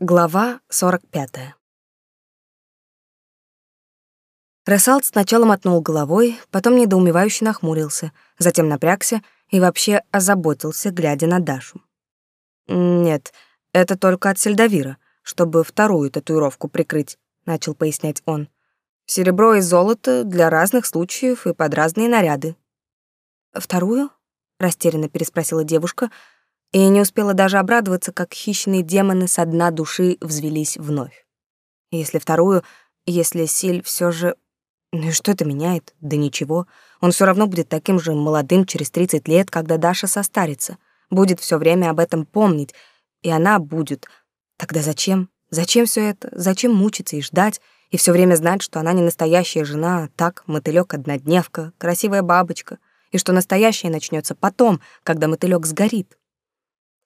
Глава 45. Рассалт сначала мотнул головой, потом недоумевающе нахмурился, затем напрягся и вообще озаботился, глядя на Дашу. «Нет, это только от сельдовира, чтобы вторую татуировку прикрыть», — начал пояснять он. «Серебро и золото для разных случаев и под разные наряды». «Вторую?» — растерянно переспросила девушка — и не успела даже обрадоваться, как хищные демоны со дна души взвелись вновь. Если вторую, если Силь все же... Ну и что это меняет? Да ничего. Он все равно будет таким же молодым через 30 лет, когда Даша состарится. Будет все время об этом помнить. И она будет. Тогда зачем? Зачем все это? Зачем мучиться и ждать? И все время знать, что она не настоящая жена, а так, мотылек однодневка, красивая бабочка. И что настоящее начнется потом, когда мотылек сгорит.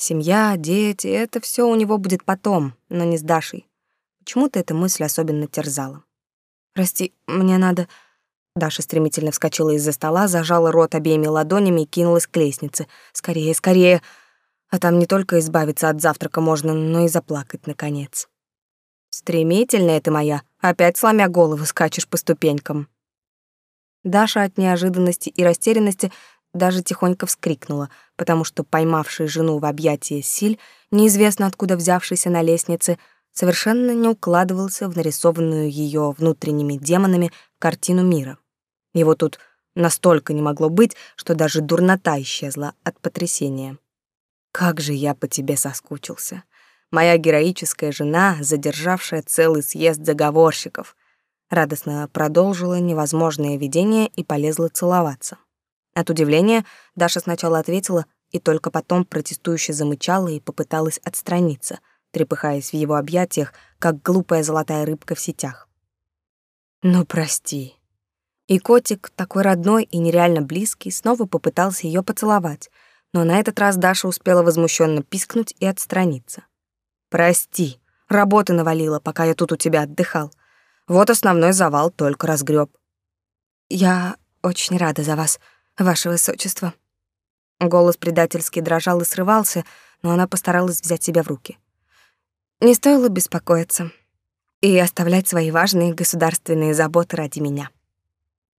Семья, дети — это все у него будет потом, но не с Дашей. Почему-то эта мысль особенно терзала. «Прости, мне надо...» Даша стремительно вскочила из-за стола, зажала рот обеими ладонями и кинулась к лестнице. «Скорее, скорее!» А там не только избавиться от завтрака можно, но и заплакать, наконец. «Стремительная ты моя, опять сломя голову скачешь по ступенькам». Даша от неожиданности и растерянности даже тихонько вскрикнула, потому что поймавший жену в объятия Силь, неизвестно откуда взявшийся на лестнице, совершенно не укладывался в нарисованную ее внутренними демонами картину мира. Его тут настолько не могло быть, что даже дурнота исчезла от потрясения. «Как же я по тебе соскучился!» Моя героическая жена, задержавшая целый съезд заговорщиков, радостно продолжила невозможное видение и полезла целоваться. От удивления Даша сначала ответила и только потом протестующе замычала и попыталась отстраниться, трепыхаясь в его объятиях, как глупая золотая рыбка в сетях. «Ну, прости». И котик, такой родной и нереально близкий, снова попытался ее поцеловать, но на этот раз Даша успела возмущенно пискнуть и отстраниться. «Прости, работы навалила, пока я тут у тебя отдыхал. Вот основной завал только разгреб. «Я очень рада за вас», ваше высочество». Голос предательски дрожал и срывался, но она постаралась взять себя в руки. Не стоило беспокоиться и оставлять свои важные государственные заботы ради меня.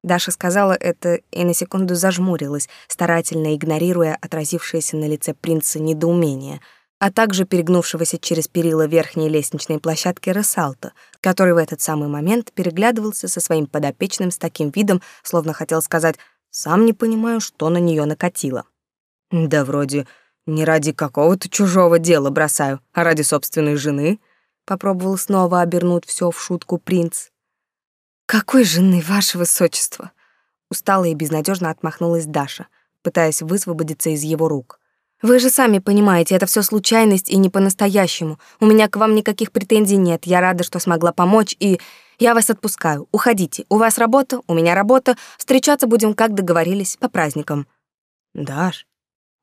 Даша сказала это и на секунду зажмурилась, старательно игнорируя отразившееся на лице принца недоумение, а также перегнувшегося через перила верхней лестничной площадки Ресалта, который в этот самый момент переглядывался со своим подопечным с таким видом, словно хотел сказать сам не понимаю, что на нее накатило. Да вроде не ради какого-то чужого дела бросаю, а ради собственной жены. Попробовал снова обернуть все в шутку принц. Какой жены, ваше высочество? Устала и безнадежно отмахнулась Даша, пытаясь высвободиться из его рук. Вы же сами понимаете, это все случайность и не по-настоящему. У меня к вам никаких претензий нет. Я рада, что смогла помочь, и я вас отпускаю. Уходите. У вас работа, у меня работа. Встречаться будем, как договорились, по праздникам. Даш,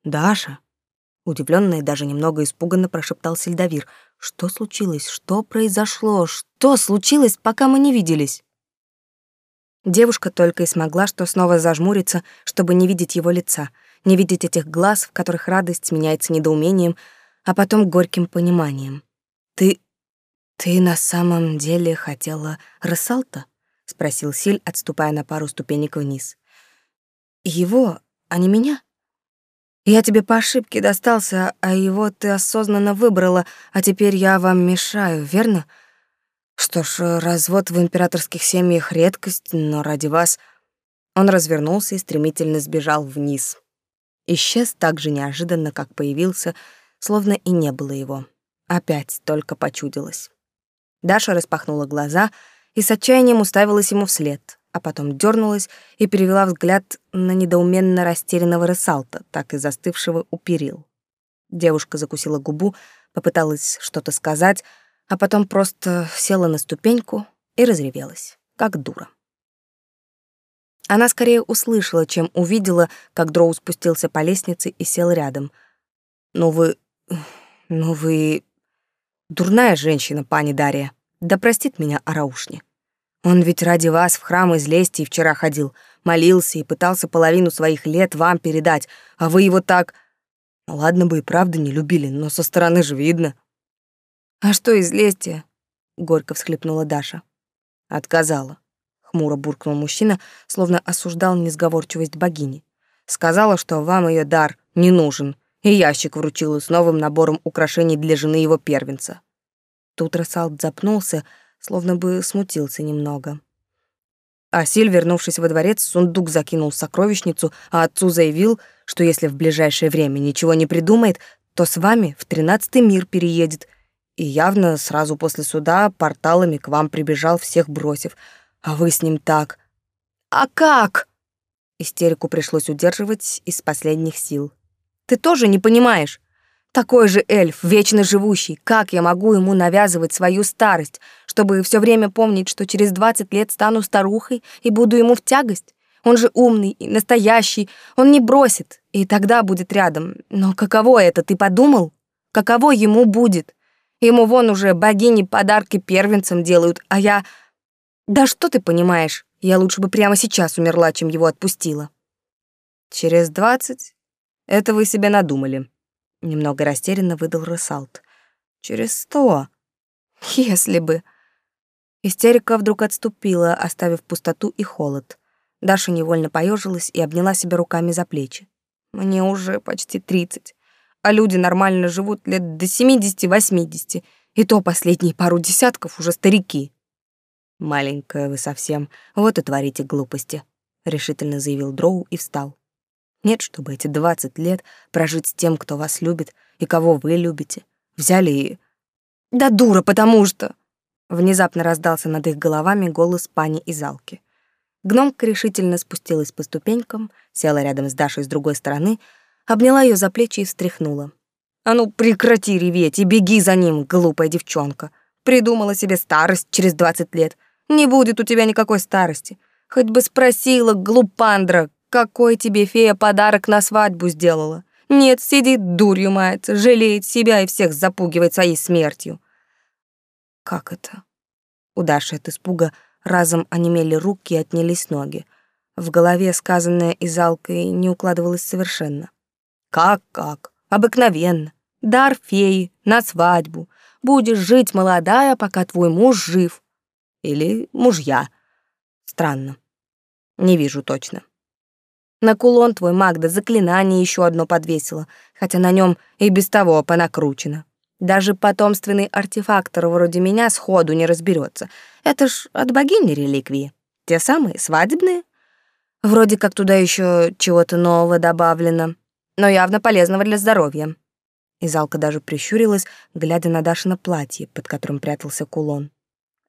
Даша, удивленно и даже немного испуганно прошептал Сельдовир. Что случилось? Что произошло? Что случилось, пока мы не виделись? Девушка только и смогла что снова зажмуриться, чтобы не видеть его лица — не видеть этих глаз, в которых радость сменяется недоумением, а потом горьким пониманием. «Ты... ты на самом деле хотела Рассалта?» — спросил Силь, отступая на пару ступенек вниз. «Его, а не меня?» «Я тебе по ошибке достался, а его ты осознанно выбрала, а теперь я вам мешаю, верно?» «Что ж, развод в императорских семьях — редкость, но ради вас...» Он развернулся и стремительно сбежал вниз, исчез так же неожиданно, как появился, словно и не было его. Опять только почудилось. Даша распахнула глаза и с отчаянием уставилась ему вслед, а потом дернулась и перевела взгляд на недоуменно растерянного рысалта, так и застывшего у перил. Девушка закусила губу, попыталась что-то сказать, а потом просто села на ступеньку и разревелась, как дура. Она скорее услышала, чем увидела, как Дроу спустился по лестнице и сел рядом. «Ну вы... ну вы... дурная женщина, пани Дарья. Да простит меня Араушни. Он ведь ради вас в храм из лести и вчера ходил, молился и пытался половину своих лет вам передать, а вы его так... Ну ладно бы и правда не любили, но со стороны же видно». А что из лестия? горько всхлипнула Даша. Отказала. Хмуро буркнул мужчина, словно осуждал несговорчивость богини. Сказала, что вам ее дар не нужен, и ящик вручила с новым набором украшений для жены его первенца. Тут Рассалт запнулся, словно бы смутился немного. А Силь, вернувшись во дворец, сундук закинул в сокровищницу, а отцу заявил, что если в ближайшее время ничего не придумает, то с вами в тринадцатый мир переедет. И явно сразу после суда порталами к вам прибежал, всех бросив. А вы с ним так... «А как?» Истерику пришлось удерживать из последних сил. «Ты тоже не понимаешь? Такой же эльф, вечно живущий. Как я могу ему навязывать свою старость, чтобы все время помнить, что через двадцать лет стану старухой и буду ему в тягость? Он же умный и настоящий, он не бросит, и тогда будет рядом. Но каково это, ты подумал? Каково ему будет? Ему вон уже богини подарки первенцам делают, а я... Да что ты понимаешь? Я лучше бы прямо сейчас умерла, чем его отпустила. Через двадцать? Это вы себе надумали. Немного растерянно выдал Ресалт. Через сто. Если бы... Истерика вдруг отступила, оставив пустоту и холод. Даша невольно поежилась и обняла себя руками за плечи. Мне уже почти тридцать, а люди нормально живут лет до семидесяти-восьмидесяти, и то последние пару десятков уже старики. «Маленькая вы совсем, вот и творите глупости», — решительно заявил Дроу и встал. Нет, чтобы эти двадцать лет прожить с тем, кто вас любит и кого вы любите. Взяли и... Да дура, потому что... Внезапно раздался над их головами голос пани из Алки. Гномка решительно спустилась по ступенькам, села рядом с Дашей с другой стороны, обняла ее за плечи и встряхнула. «А ну, прекрати реветь и беги за ним, глупая девчонка. Придумала себе старость через двадцать лет. Не будет у тебя никакой старости. Хоть бы спросила, глупандра, какой тебе фея подарок на свадьбу сделала? Нет, сидит дурью мается, жалеет себя и всех запугивает своей смертью. Как это? У Даши от испуга разом онемели руки и отнялись ноги. В голове сказанное Изалкой не укладывалось совершенно. Как-как? Обыкновенно. Дар феи на свадьбу. Будешь жить молодая, пока твой муж жив. Или мужья. Странно. Не вижу точно. На кулон твой Магда заклинание еще одно подвесила, хотя на нем и без того понакручено. Даже потомственный артефактор вроде меня сходу не разберется. Это ж от богини реликвии. Те самые, свадебные. Вроде как туда еще чего-то нового добавлено, но явно полезного для здоровья. Изалка даже прищурилась, глядя на Дашино платье, под которым прятался кулон.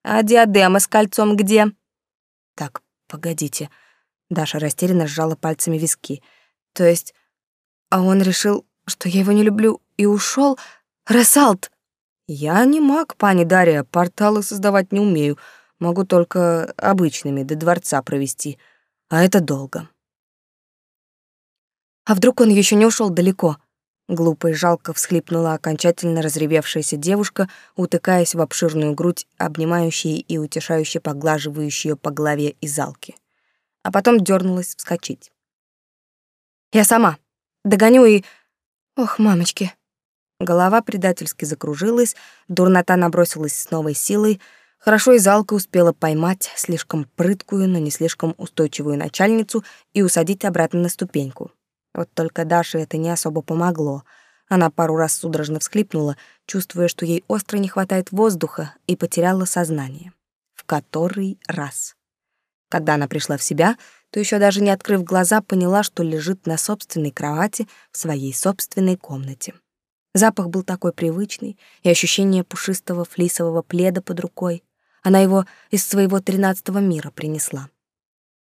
«А диадема с кольцом где?» «Так, погодите», Даша растерянно сжала пальцами виски. То есть, а он решил, что я его не люблю, и ушел. Рассалт! Я не маг, пани Дарья, порталы создавать не умею. Могу только обычными до дворца провести. А это долго. А вдруг он еще не ушел далеко? Глупо и жалко всхлипнула окончательно разревевшаяся девушка, утыкаясь в обширную грудь, обнимающей и утешающе поглаживающей ее по голове и залки а потом дернулась вскочить. «Я сама. Догоню и... Ох, мамочки!» Голова предательски закружилась, дурнота набросилась с новой силой. Хорошо и Залка успела поймать слишком прыткую, но не слишком устойчивую начальницу и усадить обратно на ступеньку. Вот только Даше это не особо помогло. Она пару раз судорожно всхлипнула, чувствуя, что ей остро не хватает воздуха, и потеряла сознание. В который раз. Когда она пришла в себя, то еще даже не открыв глаза, поняла, что лежит на собственной кровати в своей собственной комнате. Запах был такой привычный, и ощущение пушистого флисового пледа под рукой. Она его из своего тринадцатого мира принесла.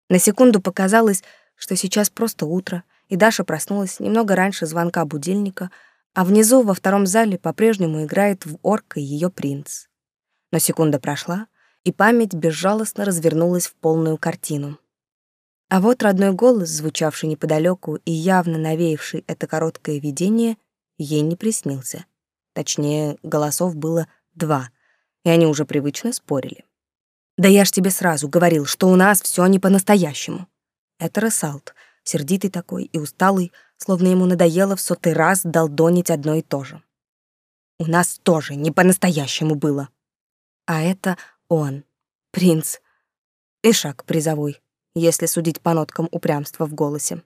На секунду показалось, что сейчас просто утро, и Даша проснулась немного раньше звонка будильника, а внизу во втором зале по-прежнему играет в орка ее принц. Но секунда прошла, и память безжалостно развернулась в полную картину. А вот родной голос, звучавший неподалеку и явно навеявший это короткое видение, ей не приснился. Точнее, голосов было два, и они уже привычно спорили. «Да я ж тебе сразу говорил, что у нас все не по-настоящему». Это Рассалт, сердитый такой и усталый, словно ему надоело в сотый раз долдонить одно и то же. У нас тоже не по-настоящему было. А это он, принц. И шаг призовой, если судить по ноткам упрямства в голосе.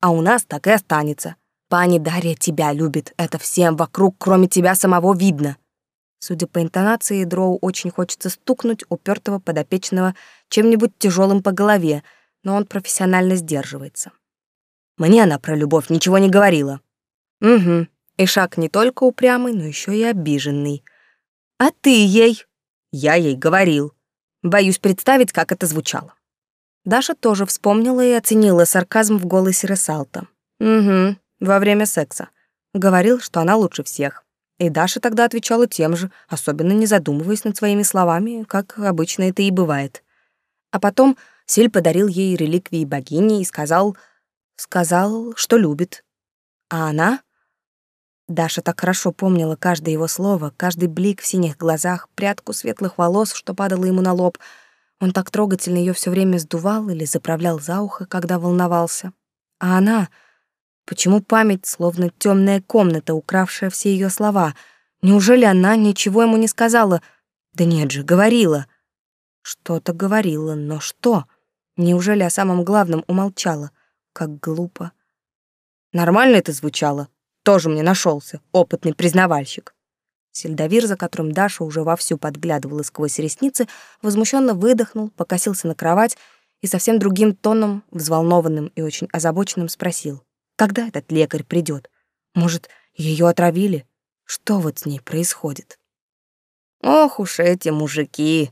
А у нас так и останется. Пани Дарья тебя любит, это всем вокруг, кроме тебя самого, видно. Судя по интонации, Дроу очень хочется стукнуть упертого подопечного чем-нибудь тяжелым по голове, но он профессионально сдерживается. Мне она про любовь ничего не говорила. Угу. Ишак не только упрямый, но еще и обиженный. А ты ей? Я ей говорил. Боюсь представить, как это звучало. Даша тоже вспомнила и оценила сарказм в голосе Ресалта. Угу, во время секса. Говорил, что она лучше всех. И Даша тогда отвечала тем же, особенно не задумываясь над своими словами, как обычно это и бывает. А потом Силь подарил ей реликвии богини и сказал... Сказал, что любит. А она... Даша так хорошо помнила каждое его слово, каждый блик в синих глазах, прядку светлых волос, что падала ему на лоб. Он так трогательно ее все время сдувал или заправлял за ухо, когда волновался. А она... Почему память словно темная комната, укравшая все ее слова? Неужели она ничего ему не сказала? Да нет же, говорила. Что-то говорила, но что? Неужели о самом главном умолчала? Как глупо. Нормально это звучало. Тоже мне нашелся опытный признавальщик. Сельдовир, за которым Даша уже вовсю подглядывала сквозь ресницы, возмущенно выдохнул, покосился на кровать и совсем другим тоном, взволнованным и очень озабоченным, спросил. Когда этот лекарь придет? Может, ее отравили? Что вот с ней происходит? Ох уж эти мужики!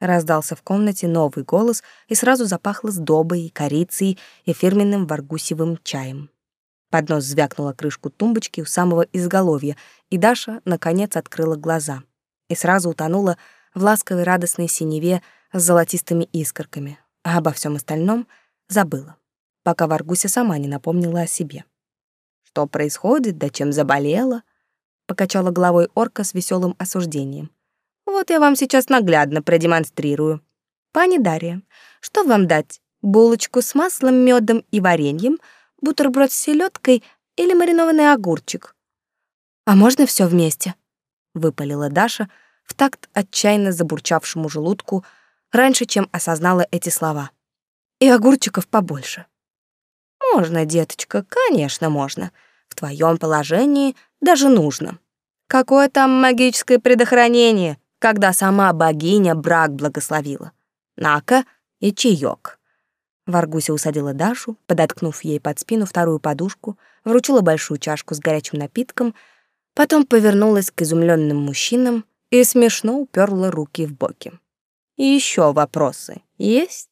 Раздался в комнате новый голос, и сразу запахло сдобой, корицей и фирменным варгусевым чаем. Поднос звякнула крышку тумбочки у самого изголовья, и Даша, наконец, открыла глаза. И сразу утонула в ласковой радостной синеве с золотистыми искорками, а обо всем остальном забыла пока Варгуся сама не напомнила о себе. «Что происходит, да чем заболела?» — покачала головой орка с веселым осуждением. «Вот я вам сейчас наглядно продемонстрирую. Пани Дарья, что вам дать? Булочку с маслом, медом и вареньем, бутерброд с селедкой или маринованный огурчик?» «А можно все вместе?» — выпалила Даша в такт отчаянно забурчавшему желудку раньше, чем осознала эти слова. «И огурчиков побольше». Можно, деточка, конечно, можно. В твоем положении даже нужно. Какое там магическое предохранение, когда сама богиня брак благословила. Нака и чаек. Варгуся усадила Дашу, подоткнув ей под спину вторую подушку, вручила большую чашку с горячим напитком, потом повернулась к изумленным мужчинам и смешно уперла руки в боки. И еще вопросы есть?